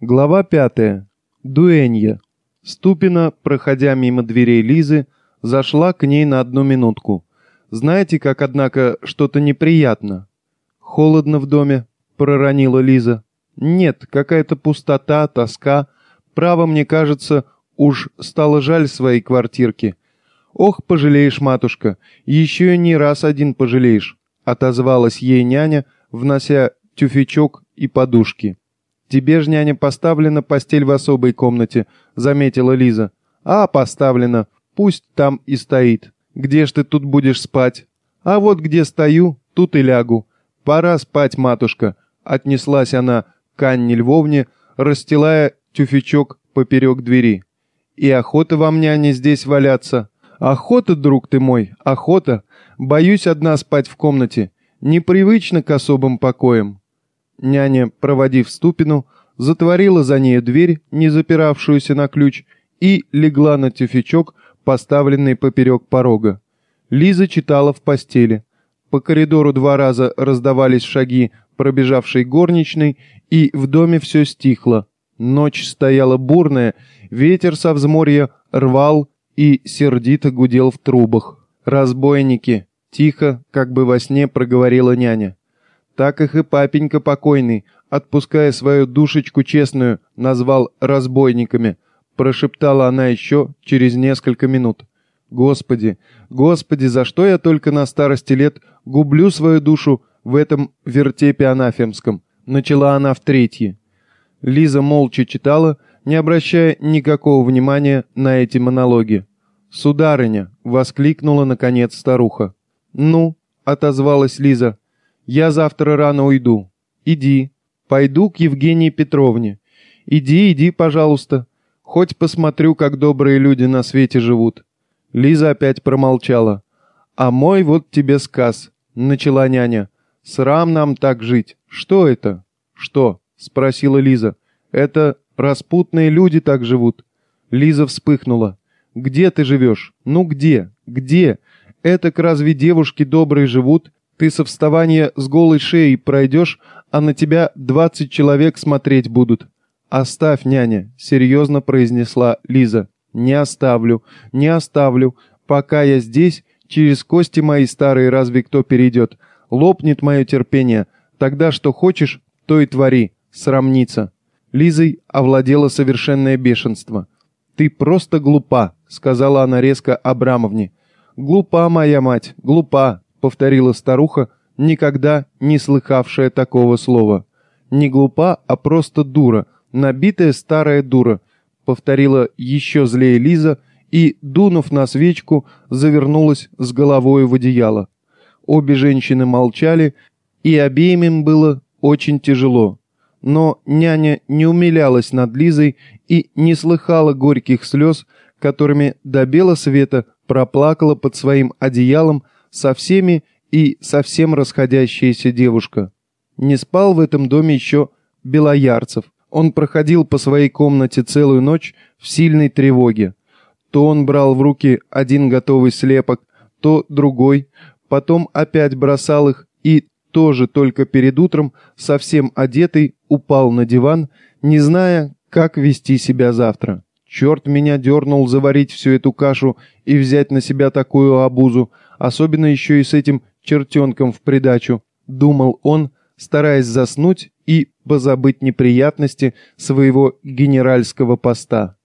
Глава пятая. Дуэнья. Ступина, проходя мимо дверей Лизы, зашла к ней на одну минутку. Знаете, как, однако, что-то неприятно? Холодно в доме, проронила Лиза. Нет, какая-то пустота, тоска. Право, мне кажется, уж стало жаль своей квартирки. Ох, пожалеешь, матушка, еще не раз один пожалеешь, отозвалась ей няня, внося тюфячок и подушки. «Тебе ж, няня, поставлена постель в особой комнате», — заметила Лиза. «А, поставлена. Пусть там и стоит. Где ж ты тут будешь спать?» «А вот где стою, тут и лягу. Пора спать, матушка», — отнеслась она к Анне Львовне, расстилая тюфячок поперек двери. «И охота вам, няня, здесь валяться?» «Охота, друг ты мой, охота. Боюсь одна спать в комнате. Непривычно к особым покоям». Няня, проводив Ступину, затворила за нею дверь, не запиравшуюся на ключ, и легла на тюфячок, поставленный поперек порога. Лиза читала в постели. По коридору два раза раздавались шаги пробежавшей горничной, и в доме все стихло. Ночь стояла бурная, ветер со взморья рвал и сердито гудел в трубах. «Разбойники!» — тихо, как бы во сне проговорила няня. Так их и папенька покойный, отпуская свою душечку честную, назвал разбойниками, прошептала она еще через несколько минут. Господи, Господи, за что я только на старости лет гублю свою душу в этом вертепе анафемском? Начала она в третье. Лиза молча читала, не обращая никакого внимания на эти монологи. «Сударыня!» — воскликнула, наконец, старуха. «Ну?» — отозвалась Лиза. Я завтра рано уйду. Иди. Пойду к Евгении Петровне. Иди, иди, пожалуйста. Хоть посмотрю, как добрые люди на свете живут. Лиза опять промолчала. А мой вот тебе сказ, начала няня. Срам нам так жить. Что это? Что? спросила Лиза. Это распутные люди так живут. Лиза вспыхнула. Где ты живешь? Ну где? Где? Это разве девушки добрые живут ты со вставания с голой шеей пройдешь, а на тебя двадцать человек смотреть будут. Оставь, няня, серьезно произнесла Лиза. Не оставлю, не оставлю. Пока я здесь, через кости мои старые разве кто перейдет? Лопнет мое терпение. Тогда что хочешь, то и твори. Срамница. Лизой овладело совершенное бешенство. «Ты просто глупа», — сказала она резко Абрамовне. «Глупа моя мать, глупа. — повторила старуха, никогда не слыхавшая такого слова. «Не глупа, а просто дура, набитая старая дура», — повторила еще злее Лиза и, дунув на свечку, завернулась с головой в одеяло. Обе женщины молчали, и обеим им было очень тяжело. Но няня не умилялась над Лизой и не слыхала горьких слез, которыми до бела света проплакала под своим одеялом со всеми и совсем расходящаяся девушка. Не спал в этом доме еще Белоярцев. Он проходил по своей комнате целую ночь в сильной тревоге. То он брал в руки один готовый слепок, то другой, потом опять бросал их и тоже только перед утром, совсем одетый, упал на диван, не зная, как вести себя завтра. Черт меня дернул заварить всю эту кашу и взять на себя такую обузу, особенно еще и с этим чертенком в придачу, думал он, стараясь заснуть и позабыть неприятности своего генеральского поста.